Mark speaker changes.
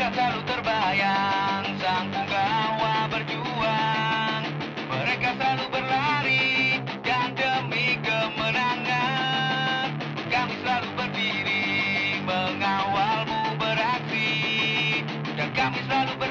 Speaker 1: Maka selalu terbayang sang punggawa berjuang. Mereka selalu berlari dan demi kemenangan Kami selalu berdiri mengawalmu beraksi. Dan kami selalu berdiri